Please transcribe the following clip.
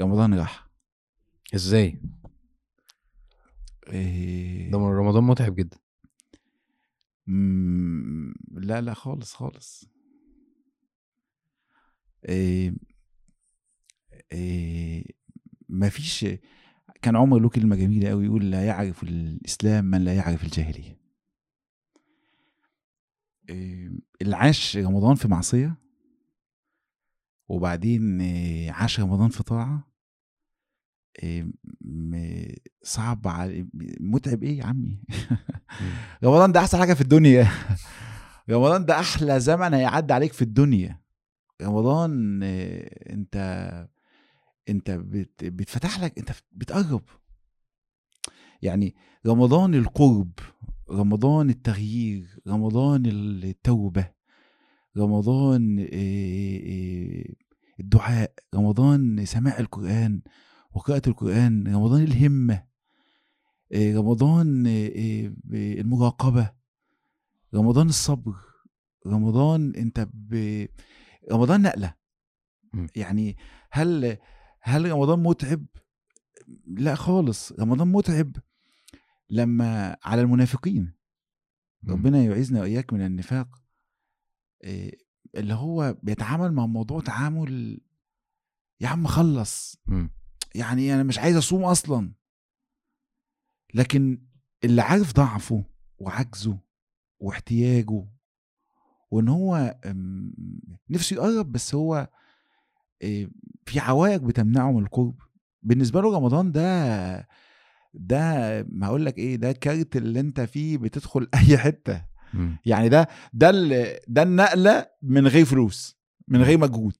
رمضان راح. إزاي؟ إيه. ده من رمضان متعب جدا. مم، لا لا خالص خالص. إيه إيه مفيش كان عمر له كلمة جميلة قوي يقول لا يعرف الإسلام من لا يعرف الجاهلية. إيه اللي عاش رمضان في معصية وبعدين إيه، عاش رمضان في طاعة. م- صعب على متعب إيه يا عمي؟ رمضان ده أحسن حاجة في الدنيا. رمضان ده أحلى زمن هيعدي عليك في الدنيا. رمضان آه، أنت أنت بت بتفتح لك أنت بتقرب. يعني رمضان القرب رمضان التغيير رمضان التوبة رمضان آه، آه، الدعاء رمضان سماع القرآن. وقراءة القرآن رمضان الهمة آه، رمضان آه، آه، المراقبة رمضان الصبر رمضان انت ب... رمضان نقلة مم. يعني هل هل رمضان متعب لا خالص رمضان متعب لما على المنافقين. ربنا يعيذنا وإياك من النفاق اللي هو بيتعامل مع الموضوع تعامل يا عم خلص مم. يعني أنا مش عايز أصوم أصلا. لكن اللي عارف ضعفه وعجزه واحتياجه وإن هو نفسه يقرب بس هو إيه، في عوائق بتمنعه من القرب. بالنسبة له رمضان ده ده ما أقول لك إيه ده كارت اللي أنت فيه بتدخل أي حتة. مم. يعني ده ده ده النقلة من غير فلوس من غير مجهود.